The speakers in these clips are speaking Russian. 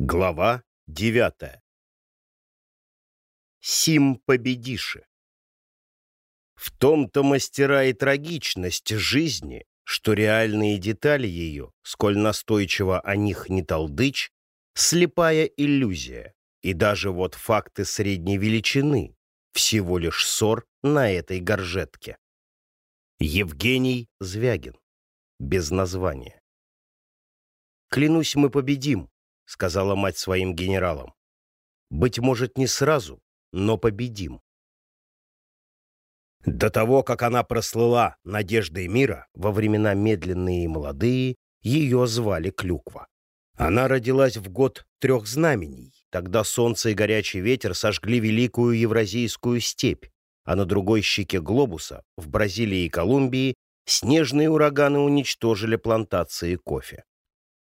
Глава девятая. Сим победиши. В том-то мастера и трагичность жизни, что реальные детали ее, сколь настойчиво о них не толдычь, слепая иллюзия, и даже вот факты средней величины, всего лишь ссор на этой горжетке. Евгений Звягин. Без названия. Клянусь, мы победим, — сказала мать своим генералам. «Быть может, не сразу, но победим». До того, как она прослыла надеждой мира, во времена медленные и молодые, ее звали Клюква. Она родилась в год трех знамений. Тогда солнце и горячий ветер сожгли великую Евразийскую степь, а на другой щеке глобуса, в Бразилии и Колумбии, снежные ураганы уничтожили плантации кофе.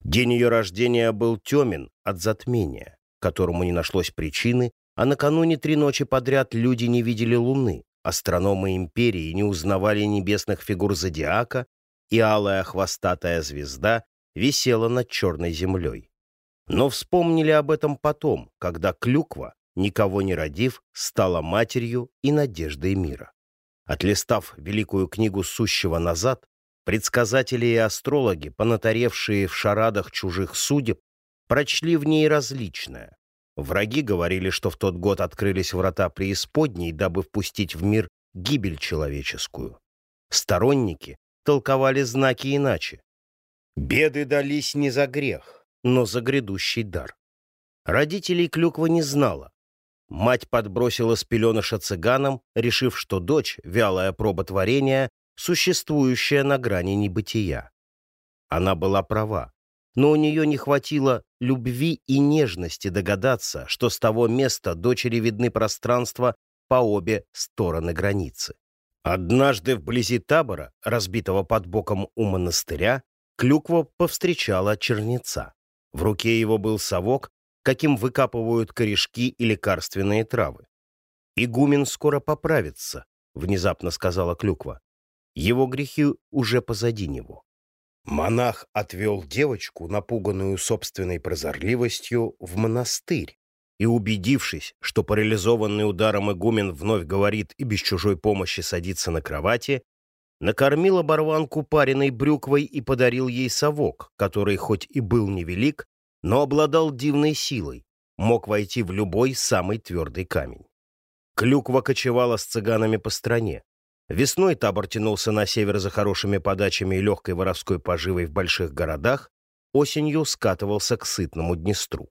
День ее рождения был темен от затмения, которому не нашлось причины, а накануне три ночи подряд люди не видели луны, астрономы империи не узнавали небесных фигур зодиака, и алая хвостатая звезда висела над черной землей. Но вспомнили об этом потом, когда клюква, никого не родив, стала матерью и надеждой мира. Отлистав великую книгу сущего назад, Предсказатели и астрологи, понатаревшие в шарадах чужих судеб, прочли в ней различное. Враги говорили, что в тот год открылись врата преисподней, дабы впустить в мир гибель человеческую. Сторонники толковали знаки иначе. Беды дались не за грех, но за грядущий дар. Родителей Клюква не знала. Мать подбросила с пеленыша цыганам, решив, что дочь, вялая проба творения, существующая на грани небытия. Она была права, но у нее не хватило любви и нежности догадаться, что с того места дочери видны пространства по обе стороны границы. Однажды вблизи табора, разбитого под боком у монастыря, Клюква повстречала чернеца. В руке его был совок, каким выкапывают корешки и лекарственные травы. «Игумен скоро поправится», — внезапно сказала Клюква. Его грехи уже позади него. Монах отвел девочку, напуганную собственной прозорливостью, в монастырь, и, убедившись, что парализованный ударом игумен вновь говорит и без чужой помощи садится на кровати, накормил оборванку пареной брюквой и подарил ей совок, который хоть и был невелик, но обладал дивной силой, мог войти в любой самый твердый камень. Клюква кочевала с цыганами по стране. Весной табор тянулся на север за хорошими подачами и легкой воровской поживой в больших городах, осенью скатывался к сытному Днестру.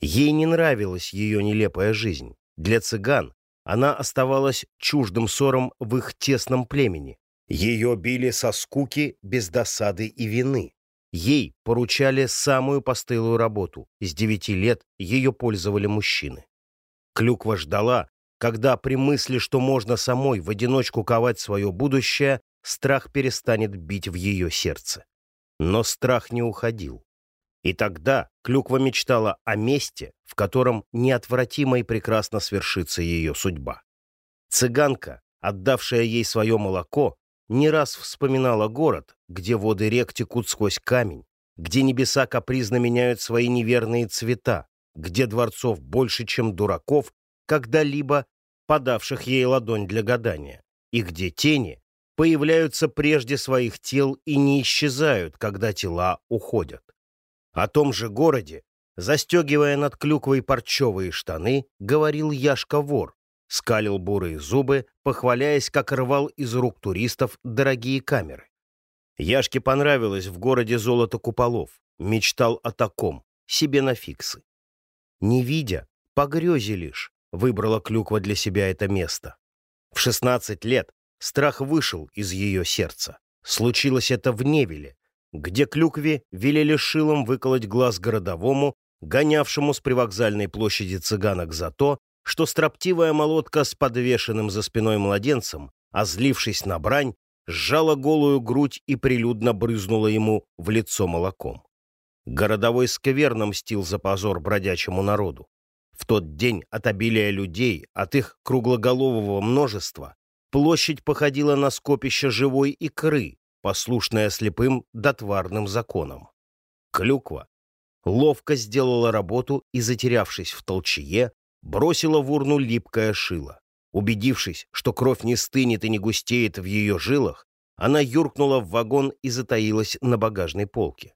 Ей не нравилась ее нелепая жизнь. Для цыган она оставалась чуждым ссором в их тесном племени. Ее били со скуки, без досады и вины. Ей поручали самую постылую работу. С девяти лет ее пользовали мужчины. Клюква ждала, когда при мысли, что можно самой в одиночку ковать свое будущее, страх перестанет бить в ее сердце. Но страх не уходил. И тогда Клюква мечтала о месте, в котором неотвратимо и прекрасно свершится ее судьба. Цыганка, отдавшая ей свое молоко, не раз вспоминала город, где воды рек текут сквозь камень, где небеса капризно меняют свои неверные цвета, где дворцов больше, чем дураков, когда-либо подавших ей ладонь для гадания, и где тени появляются прежде своих тел и не исчезают, когда тела уходят. О том же городе, застегивая над клюквой парчевые штаны, говорил Яшка-вор, скалил бурые зубы, похваляясь, как рвал из рук туристов дорогие камеры. Яшке понравилось в городе золото куполов, мечтал о таком, себе на фиксы. Не видя, по лишь, выбрала Клюква для себя это место. В 16 лет страх вышел из ее сердца. Случилось это в Невеле, где Клюкве велели шилом выколоть глаз городовому, гонявшему с привокзальной площади цыганок за то, что строптивая молотка с подвешенным за спиной младенцем, озлившись на брань, сжала голую грудь и прилюдно брызнула ему в лицо молоком. Городовой скверно мстил за позор бродячему народу. В тот день от обилия людей, от их круглоголового множества, площадь походила на скопище живой икры, послушная слепым дотварным законам. Клюква, ловко сделала работу и, затерявшись в толчее, бросила в урну липкое шило. Убедившись, что кровь не стынет и не густеет в ее жилах, она юркнула в вагон и затаилась на багажной полке.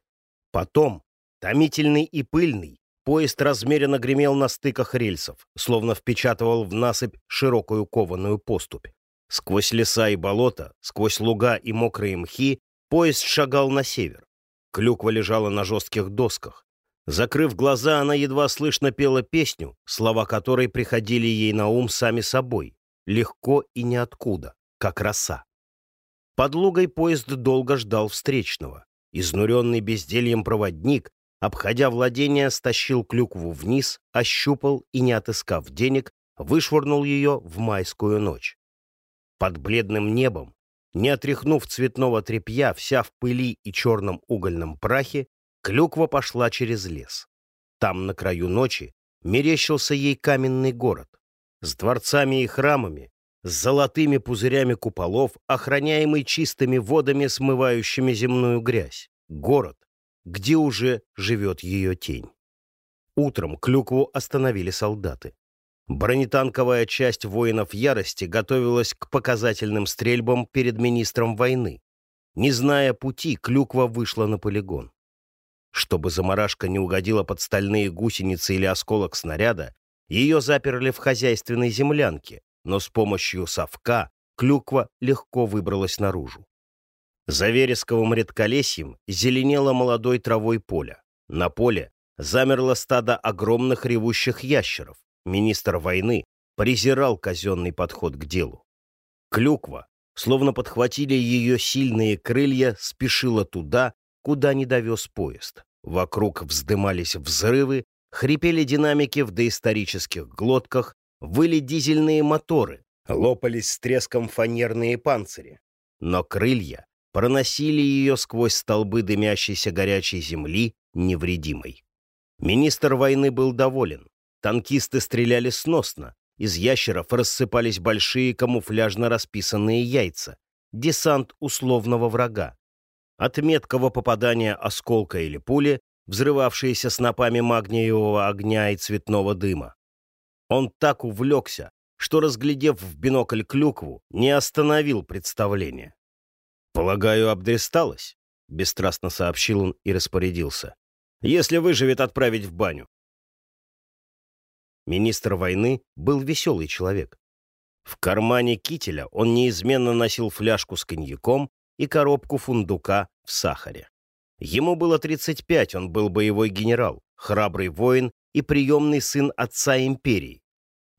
Потом, томительный и пыльный, поезд размеренно гремел на стыках рельсов, словно впечатывал в насыпь широкую кованую поступь. Сквозь леса и болота, сквозь луга и мокрые мхи поезд шагал на север. Клюква лежала на жестких досках. Закрыв глаза, она едва слышно пела песню, слова которой приходили ей на ум сами собой, легко и ниоткуда, как роса. Под лугой поезд долго ждал встречного. Изнуренный бездельем проводник, обходя владение, стащил клюкву вниз, ощупал и, не отыскав денег, вышвырнул ее в майскую ночь. Под бледным небом, не отряхнув цветного тряпья, вся в пыли и черном угольном прахе, клюква пошла через лес. Там, на краю ночи, мерещился ей каменный город. С дворцами и храмами, с золотыми пузырями куполов, охраняемый чистыми водами, смывающими земную грязь. Город, где уже живет ее тень. Утром клюкву остановили солдаты. Бронетанковая часть воинов ярости готовилась к показательным стрельбам перед министром войны. Не зная пути, клюква вышла на полигон. Чтобы заморашка не угодила под стальные гусеницы или осколок снаряда, ее заперли в хозяйственной землянке, но с помощью совка клюква легко выбралась наружу. За вересковым редколесьем зеленело молодой травой поле. На поле замерло стадо огромных ревущих ящеров министр войны, презирал казенный подход к делу. Клюква, словно подхватили ее сильные крылья, спешила туда, куда не довез поезд. Вокруг вздымались взрывы, хрипели динамики в доисторических глотках, выли дизельные моторы, лопались с треском фанерные панцири. Но крылья проносили ее сквозь столбы дымящейся горячей земли невредимой. Министр войны был доволен. Танкисты стреляли сносно. Из ящеров рассыпались большие камуфляжно расписанные яйца. Десант условного врага. От меткого попадания осколка или пули, взрывавшиеся снопами магниевого огня и цветного дыма. Он так увлекся, что, разглядев в бинокль клюкву, не остановил представление. «Полагаю, обдристалась?» — бесстрастно сообщил он и распорядился. «Если выживет, отправить в баню. Министр войны был веселый человек. В кармане кителя он неизменно носил фляжку с коньяком и коробку фундука в сахаре. Ему было 35, он был боевой генерал, храбрый воин и приемный сын отца империи.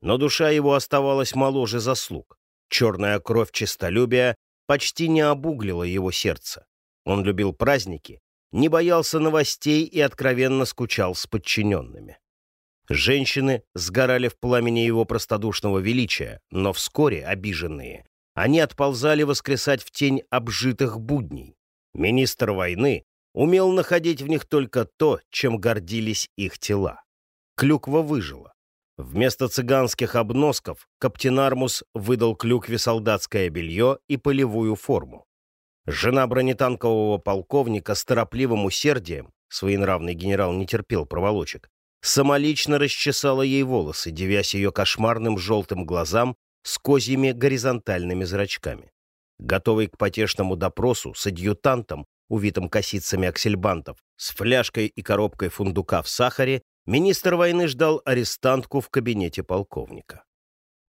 Но душа его оставалась моложе заслуг. Черная кровь честолюбия почти не обуглила его сердце. Он любил праздники, не боялся новостей и откровенно скучал с подчиненными. Женщины сгорали в пламени его простодушного величия, но вскоре, обиженные, они отползали воскресать в тень обжитых будней. Министр войны умел находить в них только то, чем гордились их тела. Клюква выжила. Вместо цыганских обносков Каптенармус выдал Клюкве солдатское белье и полевую форму. Жена бронетанкового полковника с торопливым усердием, своенравный генерал не терпел проволочек, самолично расчесала ей волосы, девясь ее кошмарным желтым глазам с козьими горизонтальными зрачками. Готовый к потешному допросу с адъютантом, увитым косицами аксельбантов, с фляжкой и коробкой фундука в сахаре, министр войны ждал арестантку в кабинете полковника.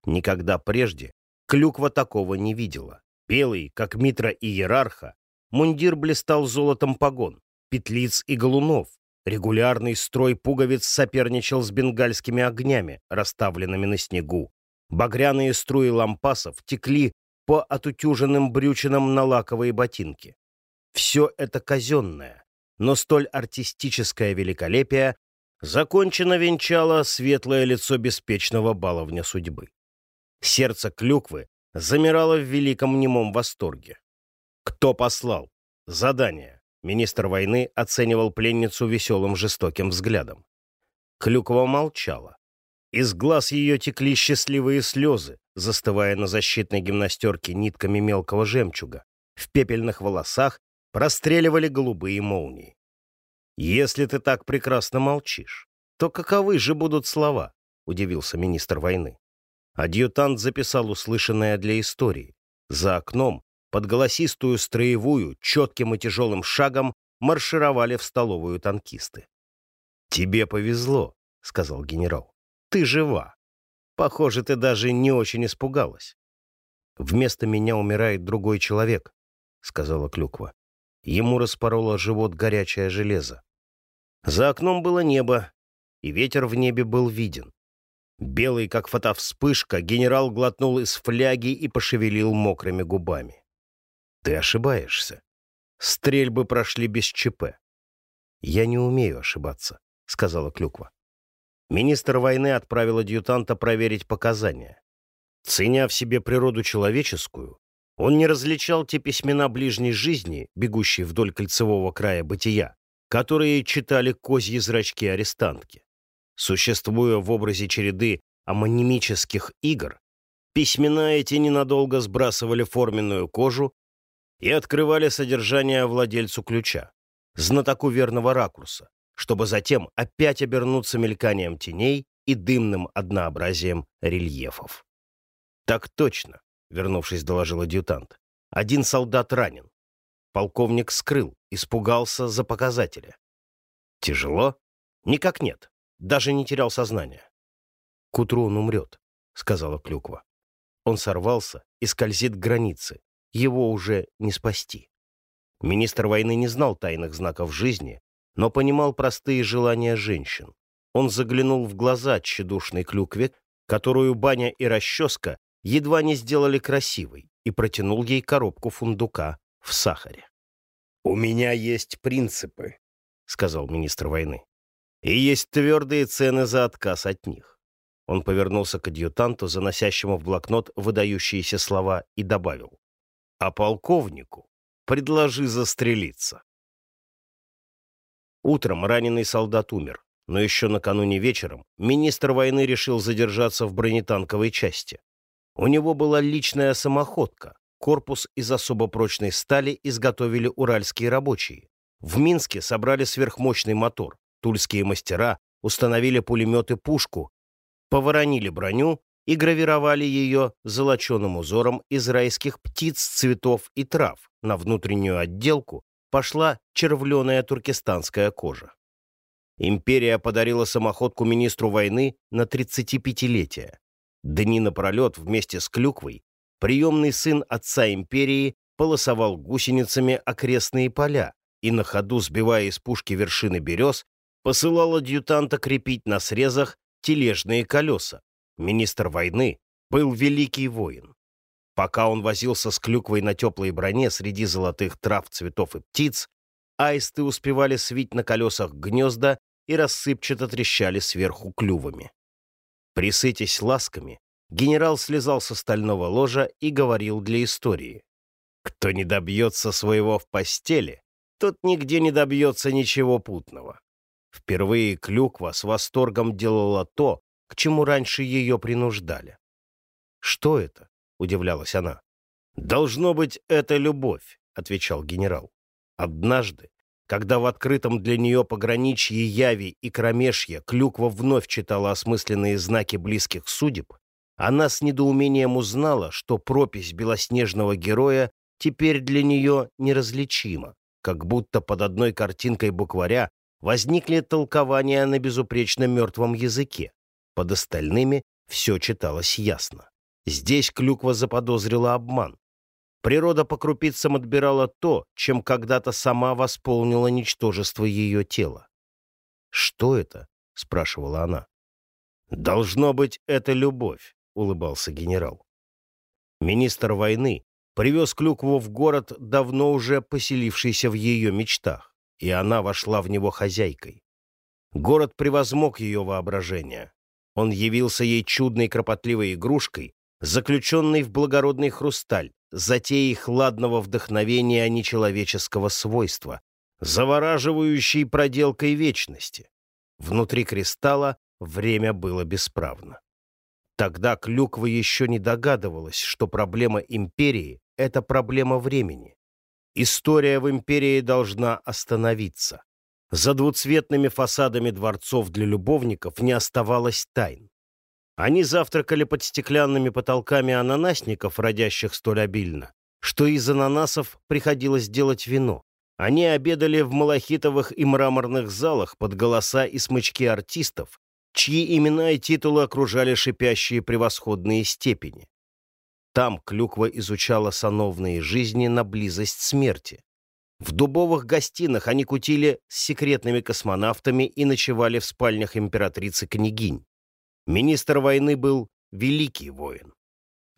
Никогда прежде Клюква такого не видела. Белый, как Митра и Иерарха, мундир блистал золотом погон, петлиц и галунов, Регулярный строй пуговиц соперничал с бенгальскими огнями, расставленными на снегу. Багряные струи лампасов текли по отутюженным брючинам на лаковые ботинки. Все это казенное, но столь артистическое великолепие закончено венчало светлое лицо беспечного баловня судьбы. Сердце клюквы замирало в великом немом восторге. Кто послал? Задание. Министр войны оценивал пленницу веселым жестоким взглядом. Клюкова молчала. Из глаз ее текли счастливые слезы, застывая на защитной гимнастерке нитками мелкого жемчуга. В пепельных волосах простреливали голубые молнии. «Если ты так прекрасно молчишь, то каковы же будут слова?» — удивился министр войны. Адъютант записал услышанное для истории. За окном, под голосистую строевую, четким и тяжелым шагом маршировали в столовую танкисты. «Тебе повезло», — сказал генерал. «Ты жива. Похоже, ты даже не очень испугалась». «Вместо меня умирает другой человек», — сказала Клюква. Ему распороло живот горячее железо. За окном было небо, и ветер в небе был виден. Белый, как фотовспышка, генерал глотнул из фляги и пошевелил мокрыми губами. «Ты ошибаешься. Стрельбы прошли без ЧП». «Я не умею ошибаться», — сказала Клюква. Министр войны отправил адъютанта проверить показания. Ценя в себе природу человеческую, он не различал те письмена ближней жизни, бегущие вдоль кольцевого края бытия, которые читали козьи зрачки арестантки. Существуя в образе череды амонимических игр, письмена эти ненадолго сбрасывали форменную кожу и открывали содержание владельцу ключа, знатоку верного ракурса, чтобы затем опять обернуться мельканием теней и дымным однообразием рельефов. «Так точно», — вернувшись, доложил адъютант. «Один солдат ранен. Полковник скрыл, испугался за показателя. Тяжело? Никак нет. Даже не терял сознание. К утру он умрет, сказала Клюква. Он сорвался и скользит к границе. Его уже не спасти. Министр войны не знал тайных знаков жизни, но понимал простые желания женщин. Он заглянул в глаза тщедушной клюкве, которую баня и расческа едва не сделали красивой, и протянул ей коробку фундука в сахаре. «У меня есть принципы», — сказал министр войны. «И есть твердые цены за отказ от них». Он повернулся к адъютанту, заносящему в блокнот выдающиеся слова, и добавил. «А полковнику предложи застрелиться». Утром раненый солдат умер, но еще накануне вечером министр войны решил задержаться в бронетанковой части. У него была личная самоходка, Корпус из особо прочной стали изготовили уральские рабочие. В Минске собрали сверхмощный мотор. Тульские мастера установили пулемет-пушку, поворонили броню и гравировали ее золоченым узором из райских птиц, цветов и трав. На внутреннюю отделку пошла червленая туркестанская кожа. Империя подарила самоходку министру войны на 35-летие. Дни напролет вместе с клюквой приемный сын отца империи полосовал гусеницами окрестные поля и на ходу, сбивая из пушки вершины берез, посылал адъютанта крепить на срезах тележные колеса. Министр войны был великий воин. Пока он возился с клюквой на теплой броне среди золотых трав, цветов и птиц, аисты успевали свить на колесах гнезда и рассыпчато трещали сверху клювами. Присытясь ласками, Генерал слезал со стального ложа и говорил для истории. «Кто не добьется своего в постели, тот нигде не добьется ничего путного». Впервые Клюква с восторгом делала то, к чему раньше ее принуждали. «Что это?» — удивлялась она. «Должно быть, это любовь», — отвечал генерал. Однажды, когда в открытом для нее пограничье Яви и Кромешья Клюква вновь читала осмысленные знаки близких судеб, она с недоумением узнала, что пропись белоснежного героя теперь для нее неразличима, как будто под одной картинкой букваря возникли толкования на безупречно мертвом языке. Под остальными все читалось ясно. Здесь Клюква заподозрила обман. Природа по крупицам отбирала то, чем когда-то сама восполнила ничтожество ее тела. «Что это?» — спрашивала она. «Должно быть, это любовь улыбался генерал. Министр войны привез Клюкву в город, давно уже поселившийся в ее мечтах, и она вошла в него хозяйкой. Город превозмог ее воображение. Он явился ей чудной кропотливой игрушкой, заключенной в благородный хрусталь, затеей хладного вдохновения а нечеловеческого свойства, завораживающей проделкой вечности. Внутри кристалла время было бесправно. Тогда Клюква еще не догадывалась, что проблема империи — это проблема времени. История в империи должна остановиться. За двуцветными фасадами дворцов для любовников не оставалось тайн. Они завтракали под стеклянными потолками ананасников, родящих столь обильно, что из ананасов приходилось делать вино. Они обедали в малахитовых и мраморных залах под голоса и смычки артистов, чьи имена и титулы окружали шипящие превосходные степени. Там Клюква изучала сановные жизни на близость смерти. В дубовых гостинах они кутили с секретными космонавтами и ночевали в спальнях императрицы-княгинь. Министр войны был великий воин.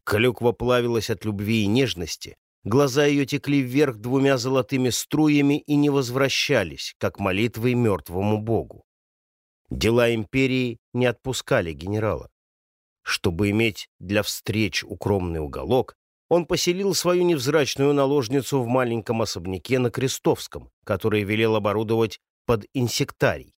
Клюква плавилась от любви и нежности, глаза ее текли вверх двумя золотыми струями и не возвращались, как молитвы мертвому богу. Дела империи не отпускали генерала. Чтобы иметь для встреч укромный уголок, он поселил свою невзрачную наложницу в маленьком особняке на Крестовском, который велел оборудовать под инсектарий.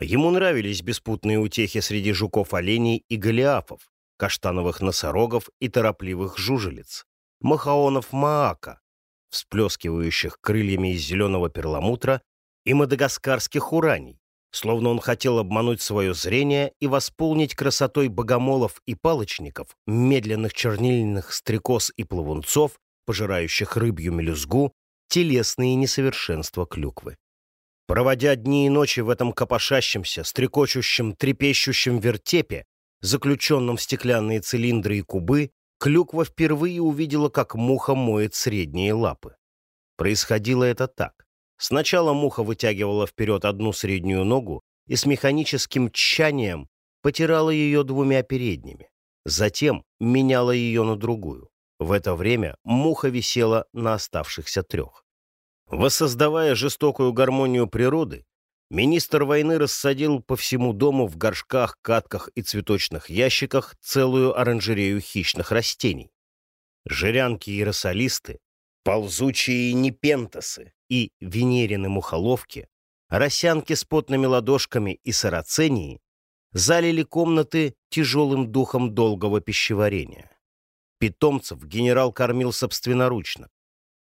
Ему нравились беспутные утехи среди жуков-оленей и голиафов, каштановых носорогов и торопливых жужелиц, махаонов маака, всплескивающих крыльями из зеленого перламутра, и мадагаскарских ураний, словно он хотел обмануть свое зрение и восполнить красотой богомолов и палочников, медленных чернильных стрекоз и плавунцов, пожирающих рыбью мелюзгу, телесные несовершенства клюквы. Проводя дни и ночи в этом копошащемся, стрекочущем, трепещущем вертепе, заключенном в стеклянные цилиндры и кубы, клюква впервые увидела, как муха моет средние лапы. Происходило это так. Сначала муха вытягивала вперед одну среднюю ногу и с механическим тчанием потирала ее двумя передними. Затем меняла ее на другую. В это время муха висела на оставшихся трех. Воссоздавая жестокую гармонию природы, министр войны рассадил по всему дому в горшках, катках и цветочных ящиках целую оранжерею хищных растений. Жирянки и росолисты, ползучие непентасы, и венерины мухоловки, росянки с потными ладошками и сарацении залили комнаты тяжелым духом долгого пищеварения. Питомцев генерал кормил собственноручно.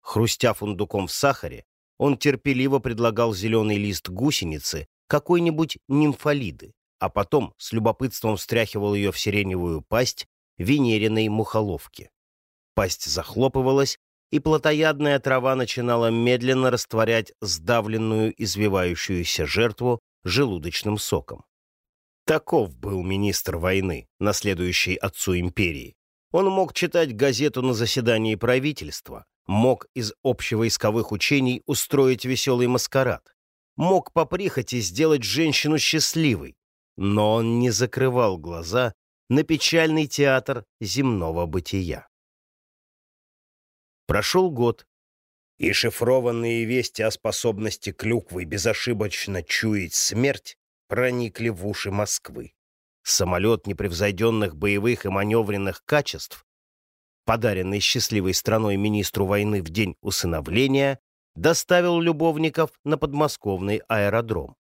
Хрустя фундуком в сахаре, он терпеливо предлагал зеленый лист гусеницы какой-нибудь нимфолиды, а потом с любопытством встряхивал ее в сиреневую пасть венериной мухоловки. Пасть захлопывалась, и плотоядная трава начинала медленно растворять сдавленную извивающуюся жертву желудочным соком. Таков был министр войны, наследующий отцу империи. Он мог читать газету на заседании правительства, мог из общевойсковых учений устроить веселый маскарад, мог по прихоти сделать женщину счастливой, но он не закрывал глаза на печальный театр земного бытия. Прошел год, и шифрованные вести о способности клюквы безошибочно чуять смерть проникли в уши Москвы. Самолет непревзойденных боевых и маневренных качеств, подаренный счастливой страной министру войны в день усыновления, доставил любовников на подмосковный аэродром.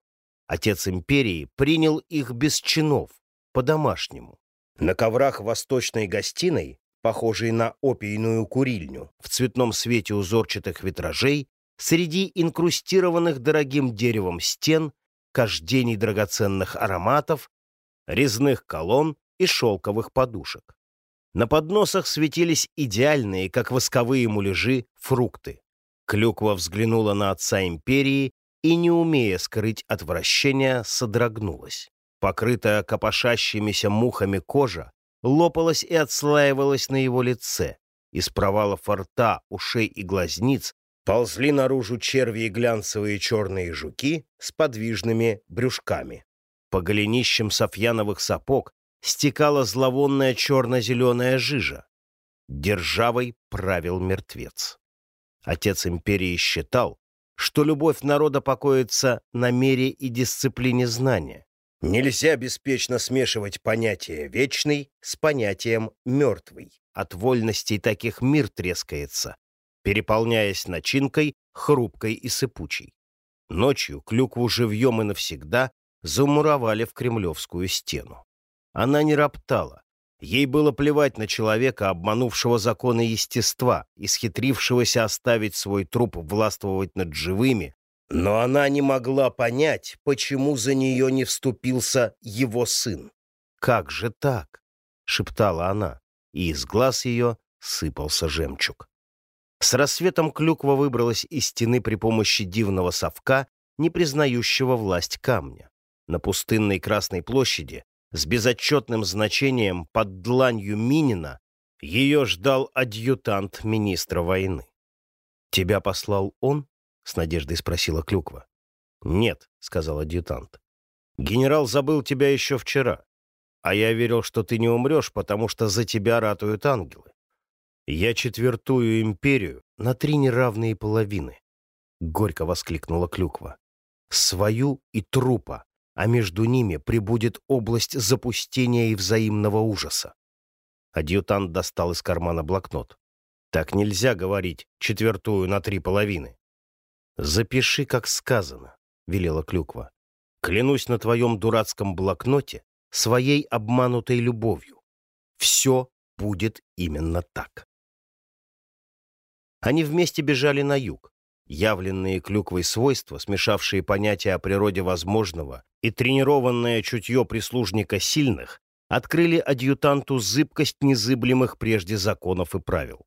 Отец империи принял их без чинов, по-домашнему. На коврах восточной гостиной похожий на опийную курильню, в цветном свете узорчатых витражей, среди инкрустированных дорогим деревом стен, кождений драгоценных ароматов, резных колонн и шелковых подушек. На подносах светились идеальные, как восковые муляжи, фрукты. Клюква взглянула на отца империи и, не умея скрыть отвращения, содрогнулась. Покрытая копошащимися мухами кожа лопалась и отслаивалась на его лице. Из провалов рта, ушей и глазниц ползли наружу черви и глянцевые черные жуки с подвижными брюшками. По голенищам софьяновых сапог стекала зловонная черно-зеленая жижа. Державой правил мертвец. Отец империи считал, что любовь народа покоится на мере и дисциплине знания. Нельзя беспечно смешивать понятие «вечный» с понятием «мертвый». От вольностей таких мир трескается, переполняясь начинкой, хрупкой и сыпучей. Ночью клюкву живьем и навсегда замуровали в кремлевскую стену. Она не роптала. Ей было плевать на человека, обманувшего законы естества, исхитрившегося оставить свой труп властвовать над живыми, Но она не могла понять, почему за нее не вступился его сын. «Как же так?» — шептала она, и из глаз ее сыпался жемчуг. С рассветом клюква выбралась из стены при помощи дивного совка, не признающего власть камня. На пустынной Красной площади с безотчетным значением под дланью Минина ее ждал адъютант министра войны. «Тебя послал он?» — с надеждой спросила Клюква. «Нет», — сказал адъютант. «Генерал забыл тебя еще вчера, а я верил, что ты не умрешь, потому что за тебя ратуют ангелы. Я четвертую империю на три неравные половины», — горько воскликнула Клюква. «Свою и трупа, а между ними прибудет область запустения и взаимного ужаса. Адъютант достал из кармана блокнот. «Так нельзя говорить, четвертую на три половины». «Запиши, как сказано», — велела Клюква. «Клянусь на твоем дурацком блокноте своей обманутой любовью. Все будет именно так». Они вместе бежали на юг. Явленные клюквой свойства, смешавшие понятия о природе возможного и тренированное чутье прислужника сильных, открыли адъютанту зыбкость незыблемых прежде законов и правил.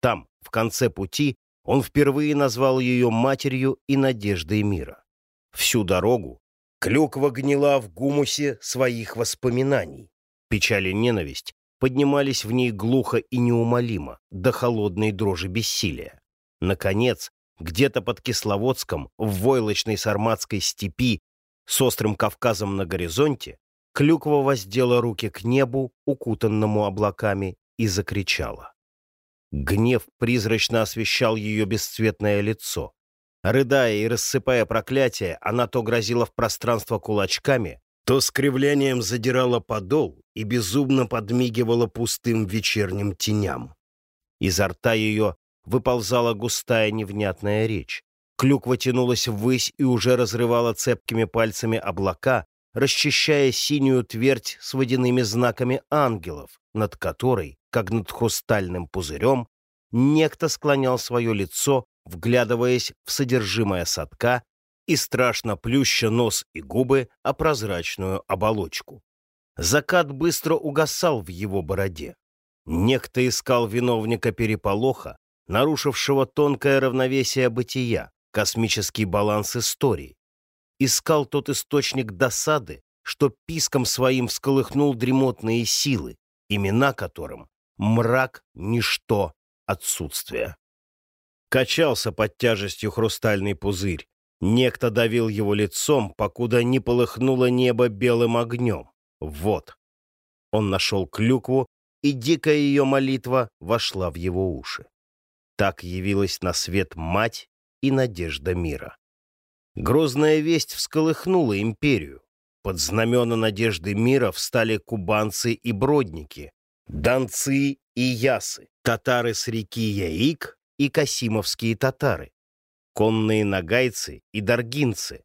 Там, в конце пути, он впервые назвал ее матерью и надеждой мира. Всю дорогу клюква гнила в гумусе своих воспоминаний. Печаль и ненависть поднимались в ней глухо и неумолимо, до холодной дрожи бессилия. Наконец, где-то под Кисловодском, в войлочной сарматской степи, с острым Кавказом на горизонте, Клюква воздела руки к небу, укутанному облаками, и закричала. Гнев призрачно освещал ее бесцветное лицо. Рыдая и рассыпая проклятия, она то грозила в пространство кулачками, то с кривлением задирала подол и безумно подмигивала пустым вечерним теням. Изо рта ее выползала густая невнятная речь. Клюква тянулась ввысь и уже разрывала цепкими пальцами облака, расчищая синюю твердь с водяными знаками ангелов, над которой, как над хрустальным пузырем, некто склонял свое лицо, вглядываясь в содержимое садка и страшно плюща нос и губы о прозрачную оболочку. Закат быстро угасал в его бороде. Некто искал виновника переполоха, нарушившего тонкое равновесие бытия, космический баланс истории, искал тот источник досады, что писком своим всколыхнул дремотные силы, имена которым — мрак, ничто, отсутствие. Качался под тяжестью хрустальный пузырь. Некто давил его лицом, покуда не полыхнуло небо белым огнем. Вот. Он нашел клюкву, и дикая ее молитва вошла в его уши. Так явилась на свет мать и надежда мира. Грозная весть всколыхнула империю. Под знамена надежды мира встали кубанцы и бродники, донцы и ясы, татары с реки Яик и касимовские татары, конные нагайцы и даргинцы,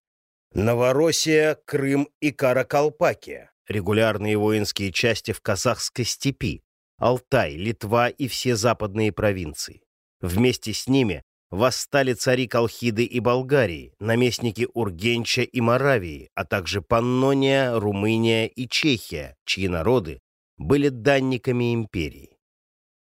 Новороссия, Крым и Каракалпакия, регулярные воинские части в казахской степи, Алтай, Литва и все западные провинции. Вместе с ними восстали цари Колхиды и Болгарии, наместники Ургенча и Моравии, а также Паннония, Румыния и Чехия, чьи народы были данниками империи.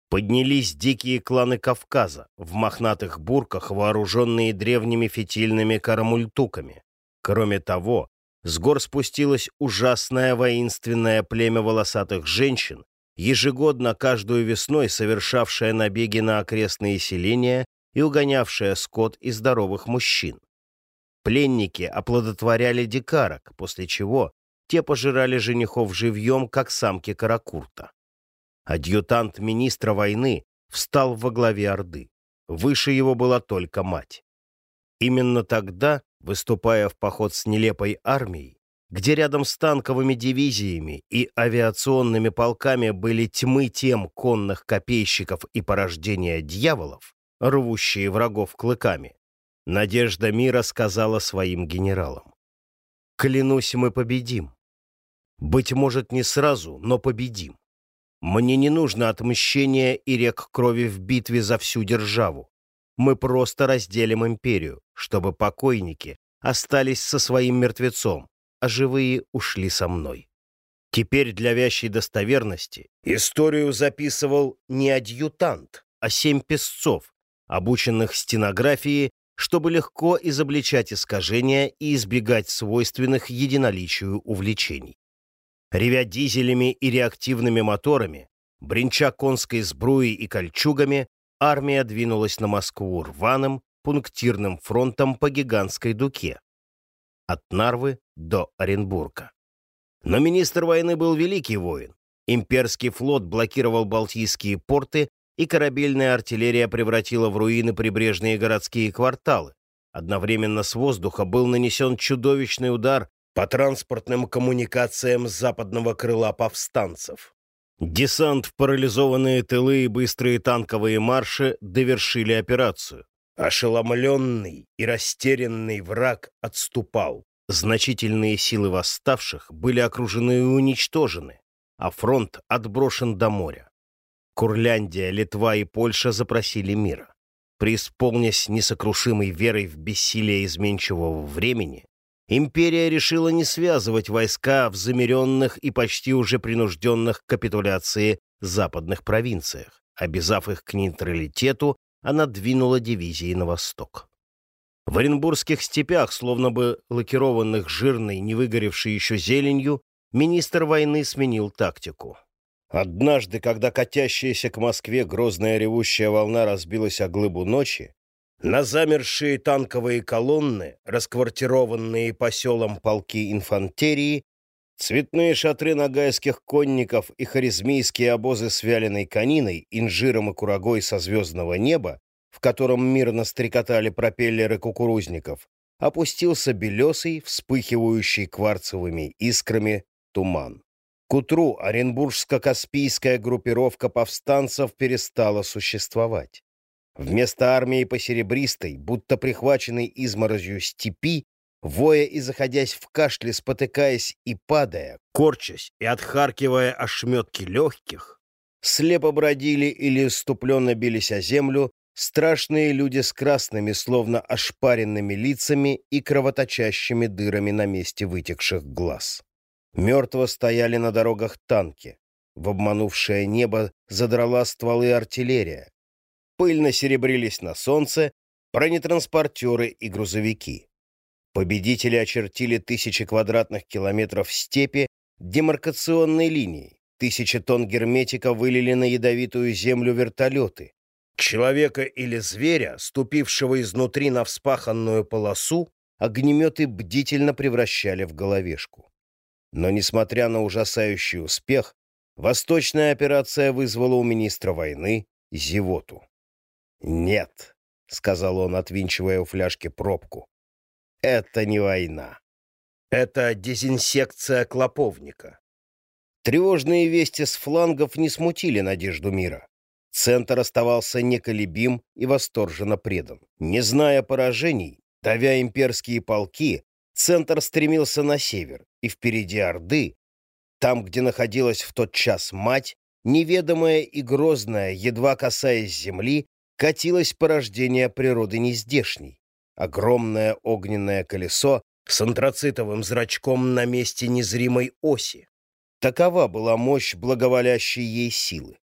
Поднялись дикие кланы Кавказа, в мохнатых бурках, вооруженные древними фитильными карамультуками. Кроме того, с гор спустилось ужасное воинственное племя волосатых женщин, ежегодно каждую весной совершавшее набеги на окрестные селения и угонявшая скот и здоровых мужчин. Пленники оплодотворяли дикарок, после чего те пожирали женихов живьем, как самки каракурта. Адъютант министра войны встал во главе Орды. Выше его была только мать. Именно тогда, выступая в поход с нелепой армией, где рядом с танковыми дивизиями и авиационными полками были тьмы тем конных копейщиков и порождения дьяволов, рвущие врагов клыками, Надежда мира сказала своим генералам. «Клянусь, мы победим. Быть может, не сразу, но победим. Мне не нужно отмщения и рек крови в битве за всю державу. мы просто разделим империю, чтобы покойники остались со своим мертвецом, а живые ушли со мной. Теперь для вящей достоверности историю записывал не адъютант, а семь песцов, обученных стенографии, чтобы легко изобличать искажения и избегать свойственных единоличию увлечений. Ревя дизелями и реактивными моторами, бренча конской сбруей и кольчугами, армия двинулась на Москву рваным, пунктирным фронтом по гигантской дуке. От Нарвы до Оренбурга. Но министр войны был великий воин. Имперский флот блокировал Балтийские порты, и корабельная артиллерия превратила в руины прибрежные городские кварталы. Одновременно с воздуха был нанесен чудовищный удар по транспортным коммуникациям западного крыла повстанцев. Десант в парализованные тылы и быстрые танковые марши довершили операцию. Ошеломленный и растерянный враг отступал. Значительные силы восставших были окружены и уничтожены, а фронт отброшен до моря. Курляндия, Литва и Польша запросили мира. Преисполнясь несокрушимой верой в бессилие изменчивого времени, империя решила не связывать войска в замеренных и почти уже принужденных к капитуляции западных провинциях. Обязав их к нейтралитету, она двинула дивизии на восток. В Оренбургских степях, словно бы лакированных жирной, не выгоревшей еще зеленью, министр войны сменил тактику. Однажды, когда катящаяся к Москве грозная ревущая волна разбилась о глыбу ночи, на замершие танковые колонны, расквартированные по селам полки инфантерии, цветные шатры нагайских конников и харизмийские обозы с вяленой кониной, инжиром и курагой со звездного неба в котором мирно стрекотали пропеллеры кукурузников, опустился белесый, вспыхивающий кварцевыми искрами туман. К утру Оренбургско-Каспийская группировка повстанцев перестала существовать. Вместо армии по серебристой, будто прихваченной изморозью степи, воя и заходясь в кашле, спотыкаясь и падая, корчась и отхаркивая ошметки легких, слепо бродили или ступленно бились о землю Страшные люди с красными, словно ошпаренными лицами и кровоточащими дырами на месте вытекших глаз. Мертво стояли на дорогах танки. В обманувшее небо задрала стволы артиллерия. Пыльно серебрились на солнце бронетранспортеры и грузовики. Победители очертили тысячи квадратных километров степи демаркационной линией. Тысячи тонн герметика вылили на ядовитую землю вертолеты. Человека или зверя, ступившего изнутри на вспаханную полосу, огнеметы бдительно превращали в головешку. Но, несмотря на ужасающий успех, восточная операция вызвала у министра войны зевоту. «Нет», — сказал он, отвинчивая у фляжки пробку, — «это не война. Это дезинсекция клоповника». Тревожные вести с флангов не смутили надежду мира. Центр оставался неколебим и восторженно предан. Не зная поражений, давя имперские полки, Центр стремился на север, и впереди Орды, там, где находилась в тот час мать, неведомая и грозная, едва касаясь земли, катилось порождение природы нездешней. Огромное огненное колесо с антрацитовым зрачком на месте незримой оси. Такова была мощь благоволящей ей силы.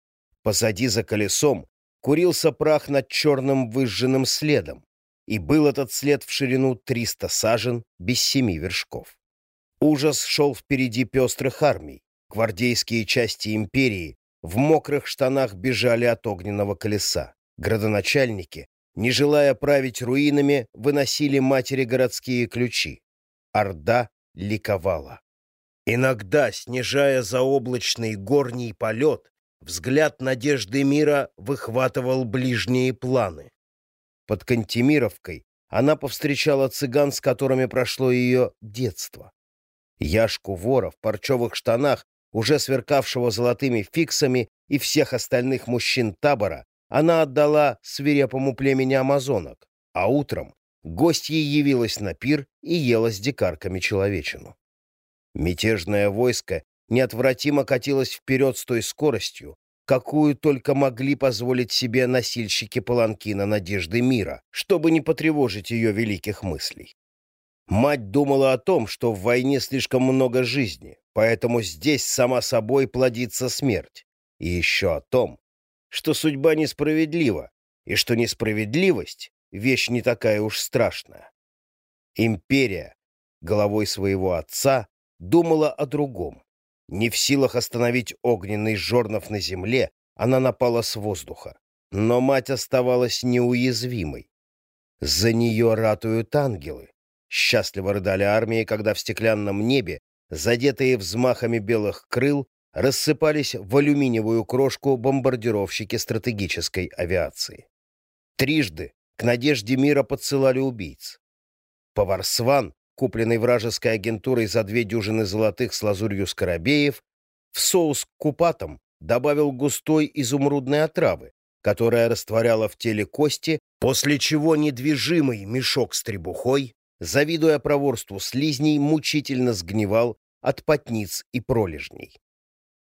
Позади за колесом курился прах над черным выжженным следом, и был этот след в ширину 300 сажен без семи вершков. Ужас шел впереди пестрых армий. Гвардейские части империи в мокрых штанах бежали от огненного колеса. Градоначальники, не желая править руинами, выносили матери городские ключи. Орда ликовала. Иногда, снижая заоблачный горний полет, Взгляд надежды мира выхватывал ближние планы. Под Кантемировкой она повстречала цыган, с которыми прошло ее детство. Яшку вора в парчевых штанах, уже сверкавшего золотыми фиксами, и всех остальных мужчин табора она отдала свирепому племени амазонок, а утром гостья явилась на пир и ела с дикарками человечину. Мятежное войско неотвратимо катилась вперед с той скоростью, какую только могли позволить себе носильщики паланкина надежды мира, чтобы не потревожить ее великих мыслей. Мать думала о том, что в войне слишком много жизни, поэтому здесь сама собой плодится смерть, и еще о том, что судьба несправедлива, и что несправедливость — вещь не такая уж страшная. Империя, головой своего отца, думала о другом. Не в силах остановить огненный жорнов на земле, она напала с воздуха. Но мать оставалась неуязвимой. За нее ратуют ангелы. Счастливо рыдали армии, когда в стеклянном небе, задетые взмахами белых крыл, рассыпались в алюминиевую крошку бомбардировщики стратегической авиации. Трижды к надежде мира подсылали убийц. Поварсван, купленный вражеской агентурой за две дюжины золотых с лазурью скоробеев, в соус к купатам добавил густой изумрудной отравы, которая растворяла в теле кости, после чего недвижимый мешок с требухой, завидуя проворству слизней, мучительно сгнивал от потниц и пролежней.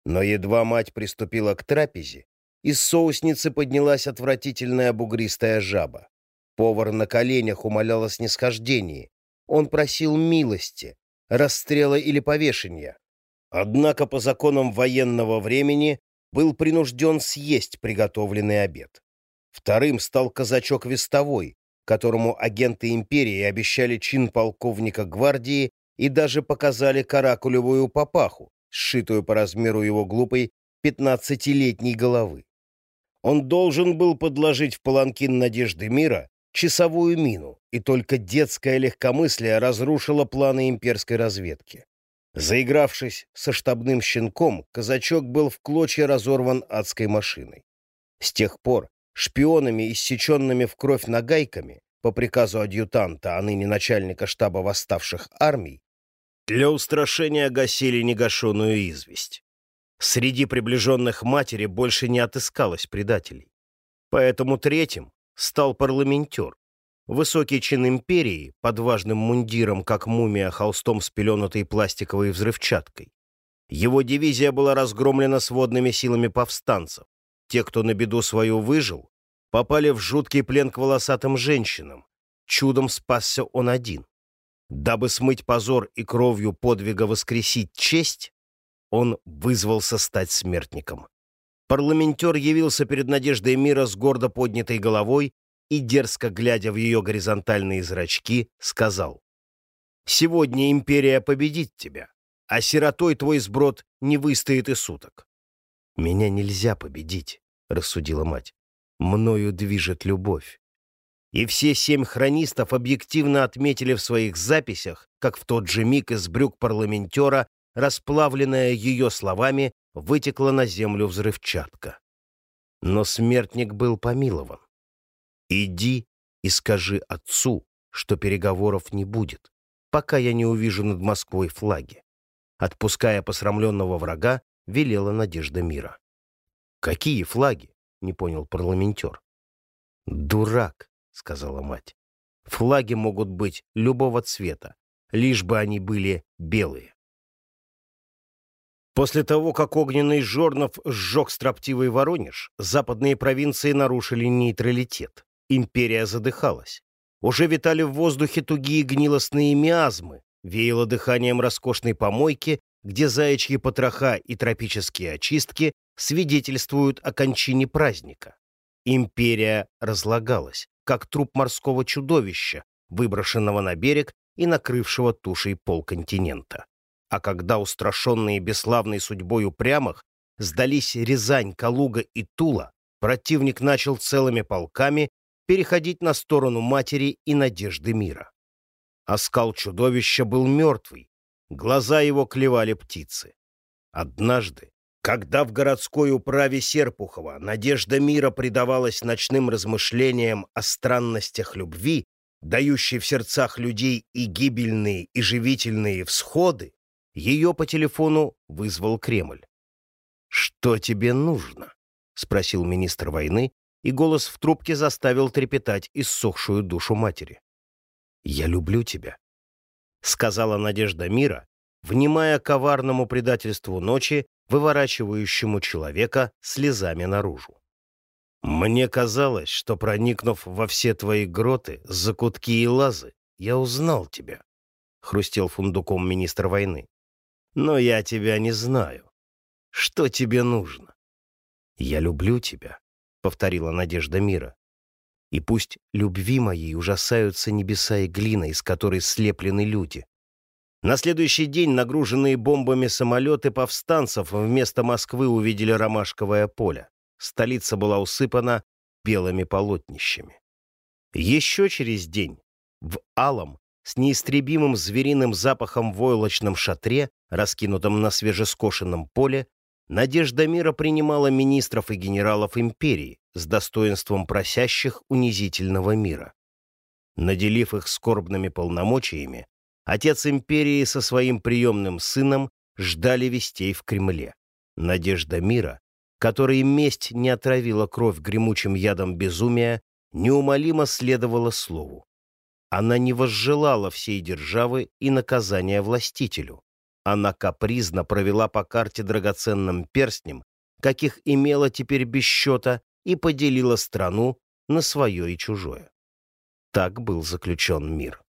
Но едва мать приступила к трапезе, из соусницы поднялась отвратительная бугристая жаба. Повар на коленях умолял о снисхождении. Он просил милости, расстрела или повешения. Однако по законам военного времени был принужден съесть приготовленный обед. Вторым стал казачок Вестовой, которому агенты империи обещали чин полковника гвардии и даже показали каракулевую папаху, сшитую по размеру его глупой пятнадцатилетней головы. Он должен был подложить в паланкин надежды мира часовую мину, и только детское легкомыслие разрушило планы имперской разведки. Заигравшись со штабным щенком, казачок был в клочья разорван адской машиной. С тех пор шпионами, иссеченными в кровь нагайками, по приказу адъютанта, а ныне начальника штаба восставших армий, для устрашения гасили негашенную известь. Среди приближенных матери больше не отыскалось предателей. Поэтому третьим стал парламентер. Высокий чин империи, под важным мундиром, как мумия, холстом спеленутой пластиковой взрывчаткой. Его дивизия была разгромлена сводными силами повстанцев. Те, кто на беду свою выжил, попали в жуткий плен к волосатым женщинам. Чудом спасся он один. Дабы смыть позор и кровью подвига воскресить честь, он вызвался стать смертником. Парламентер явился перед надеждой мира с гордо поднятой головой и, дерзко глядя в ее горизонтальные зрачки, сказал, «Сегодня империя победит тебя, а сиротой твой сброд не выстоит и суток». «Меня нельзя победить», — рассудила мать. «Мною движет любовь и все семь хронистов объективно отметили в своих записях, как в тот же миг из брюк парламентера, расплавленная ее словами, вытекла на землю взрывчатка. Но смертник был помилован. «Иди и скажи отцу, что переговоров не будет, пока я не увижу над Москвой флаги». Отпуская посрамленного врага, велела Надежда мира. «Какие флаги?» — не понял парламентер. «Дурак!» — сказала мать. «Флаги могут быть любого цвета, лишь бы они были белые». После того, как огненный Жорнов сжег строптивый Воронеж, западные провинции нарушили нейтралитет. Империя задыхалась. Уже витали в воздухе тугие гнилостные миазмы, веяло дыханием роскошной помойки, где заячьи потроха и тропические очистки свидетельствуют о кончине праздника. Империя разлагалась как труп морского чудовища, выброшенного на берег и накрывшего тушей полконтинента. А когда устрашенные бесславной судьбой упрямых сдались Рязань, Калуга и Тула, противник начал целыми полками переходить на сторону матери и надежды мира. Оскал чудовища был мертвый, глаза его клевали птицы. Однажды когда в городской управе Серпухова надежда мира предавалась ночным размышлениям о странностях любви, дающей в сердцах людей и гибельные, и живительные всходы, ее по телефону вызвал Кремль. «Что тебе нужно?» — спросил министр войны, и голос в трубке заставил трепетать иссохшую душу матери. «Я люблю тебя», — сказала Надежда мира, внимая коварному предательству ночи выворачивающему человека слезами наружу. Мне казалось, что, проникнув во все твои гроты, закутки и лазы, я узнал тебя, — хрустел фундуком министр войны. Но я тебя не знаю. Что тебе нужно? Я люблю тебя, — повторила Надежда мира. И пусть любви моей ужасаются небеса и глина, из которой слеплены люди. На следующий день нагруженные бомбами самолеты повстанцев вместо Москвы увидели Ромашковое поле. Столица была усыпана белыми полотнищами. Еще через день в алом, с неистребимым звериным запахом войлочном шатре, раскинутом на свежескошенном поле, Надежда мира принимала министров и генералов империи с достоинством просящих унизительного мира. Наделив их скорбными полномочиями, отец империи со своим приемным сыном ждали вестей в Кремле. Надежда мира которой месть не отравила кровь гремучим ядом безумия, неумолимо следовала слову. Она не возжелала всей державы и наказания властителю. Она капризно провела по карте драгоценным перстнем, каких имела теперь без счета, и поделила страну на свое и чужое. Так был заключен мир.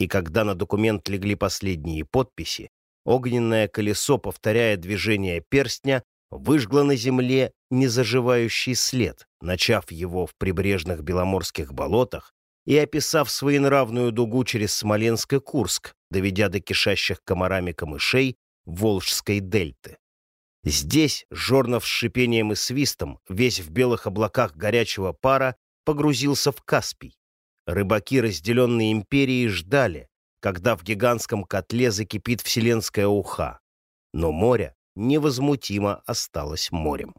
И когда на документ легли последние подписи, огненное колесо, повторяя движение перстня, выжгла на земле незаживающий след, начав его в прибрежных беломорских болотах и описав своенравную дугу через Смоленск и Курск, доведя до кишащих комарами камышей Волжской дельты. Здесь, жорнов с шипением и свистом, весь в белых облаках горячего пара, погрузился в Каспий. Рыбаки, разделенные империей, ждали, когда в гигантском котле закипит вселенская уха. Но море невозмутимо осталось морем.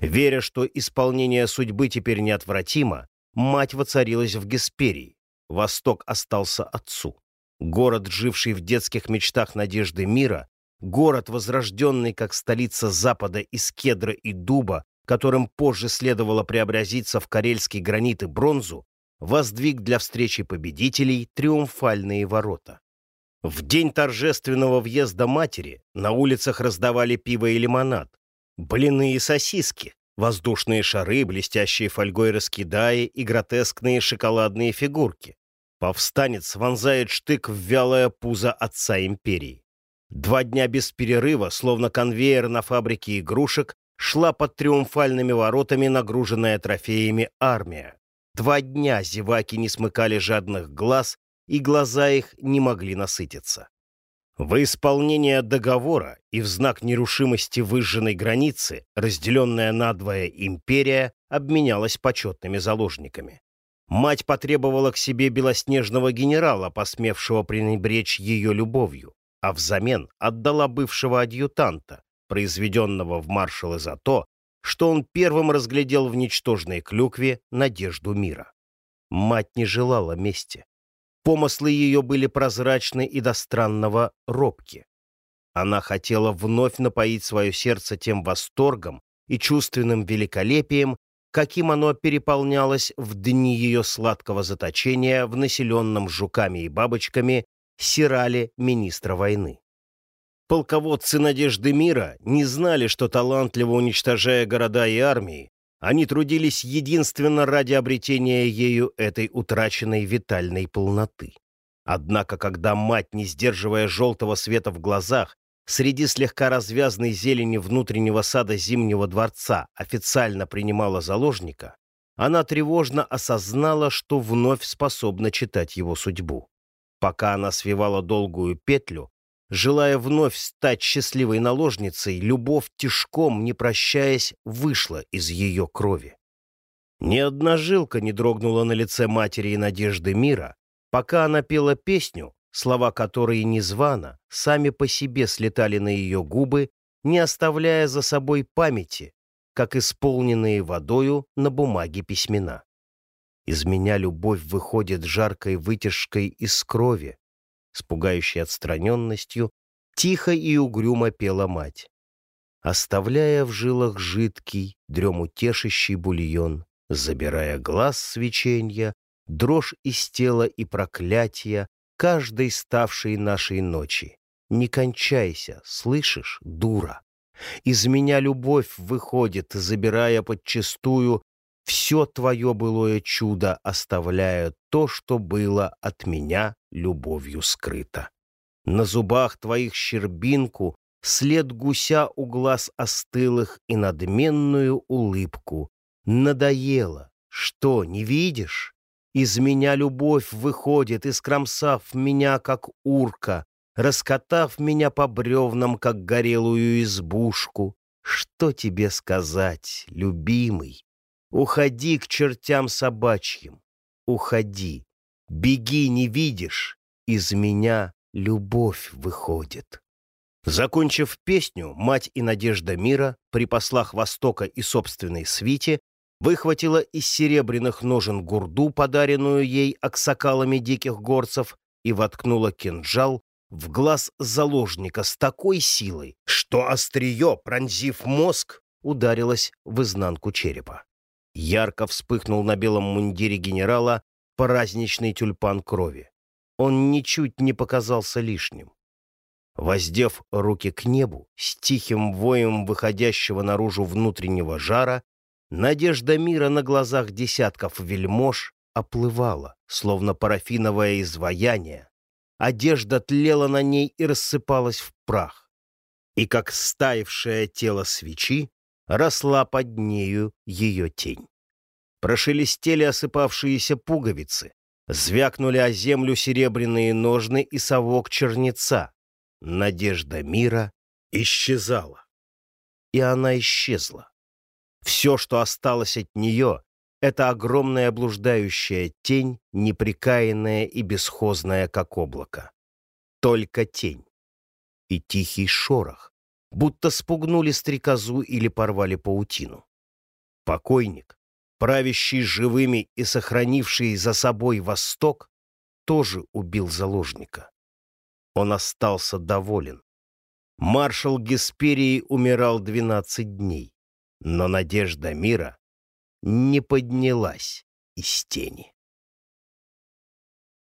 Веря, что исполнение судьбы теперь неотвратимо, мать воцарилась в Гесперии. Восток остался отцу. Город, живший в детских мечтах надежды мира, город, возрожденный как столица Запада из кедра и дуба, которым позже следовало преобразиться в карельский гранит и бронзу, воздвиг для встречи победителей триумфальные ворота. В день торжественного въезда матери на улицах раздавали пиво и лимонад, блины и сосиски, воздушные шары, блестящие фольгой раскидая и гротескные шоколадные фигурки. Повстанец вонзает штык в вялое пузо отца империи. Два дня без перерыва, словно конвейер на фабрике игрушек, шла под триумфальными воротами нагруженная трофеями армия. Два дня зеваки не смыкали жадных глаз и глаза их не могли насытиться. В исполнение договора и в знак нерушимости выжженной границы, разделенная надвое империя обменялась почетными заложниками. Мать потребовала к себе белоснежного генерала, посмевшего пренебречь ее любовью, а взамен отдала бывшего адъютанта, произведенного в маршалы за то, что он первым разглядел в ничтожной клюкве надежду мира. Мать не желала мести. Помыслы ее были прозрачны и до странного робки. Она хотела вновь напоить свое сердце тем восторгом и чувственным великолепием, каким оно переполнялось в дни ее сладкого заточения в населенном жуками и бабочками Сирале министра войны. Полководцы надежды мира не знали, что талантливо уничтожая города и армии, они трудились единственно ради обретения ею этой утраченной витальной полноты. Однако, когда мать, не сдерживая желтого света в глазах, среди слегка развязанной зелени внутреннего сада Зимнего дворца официально принимала заложника, она тревожно осознала, что вновь способна читать его судьбу. Пока она свивала долгую петлю, Желая вновь стать счастливой наложницей, любовь тишком, не прощаясь, вышла из ее крови. Ни одна жилка не дрогнула на лице матери и надежды мира, пока она пела песню, слова которой незвано, сами по себе слетали на ее губы, не оставляя за собой памяти, как исполненные водою на бумаге письмена. Из меня любовь выходит жаркой вытяжкой из крови, с пугающей отстраненностью, тихо и угрюмо пела мать. Оставляя в жилах жидкий, дремутешащий бульон, забирая глаз свеченья, дрожь из тела и проклятия каждой ставшей нашей ночи. Не кончайся, слышишь, дура? Из меня любовь выходит, забирая подчистую все твое былое чудо, оставляя то, что было от меня любовью скрыто. На зубах твоих щербинку, след гуся у глаз остылых и надменную улыбку. Надоело. Что, не видишь? Из меня любовь выходит, искромсав меня, как урка, раскатав меня по бревнам, как горелую избушку. Что тебе сказать, любимый? Уходи к чертям собачьим, уходи. Беги, не видишь, из меня любовь выходит. Закончив песню, мать и Надежда мира при послах Востока и собственной свите выхватила из серебряных ножен гурду, подаренную ей аксакалами диких горцев, и воткнула кинжал в глаз заложника с такой силой, что острие, пронзив мозг, ударилось в изнанку черепа. Ярко вспыхнул на белом мундире генерала праздничный тюльпан крови. Он ничуть не показался лишним. Воздев руки к небу, с тихим воем выходящего наружу внутреннего жара, надежда мира на глазах десятков вельмож оплывала, словно парафиновое изваяние, одежда тлела на ней и рассыпалась в прах. И как стаившее тело свечи, росла под нею ее тень. Прошелестели осыпавшиеся пуговицы, звякнули о землю серебряные ножны и совок черница. Надежда мира исчезала. И она исчезла. Все, что осталось от нее, это огромная блуждающая тень, неприкаянная и бесхозная, как облако. Только тень. И тихий шорох, будто спугнули стрекозу или порвали паутину. Покойник, правящий живыми и сохранивший за собой Восток, тоже убил заложника. Он остался доволен. Маршал Гесперии умирал 12 дней, но надежда мира не поднялась из тени.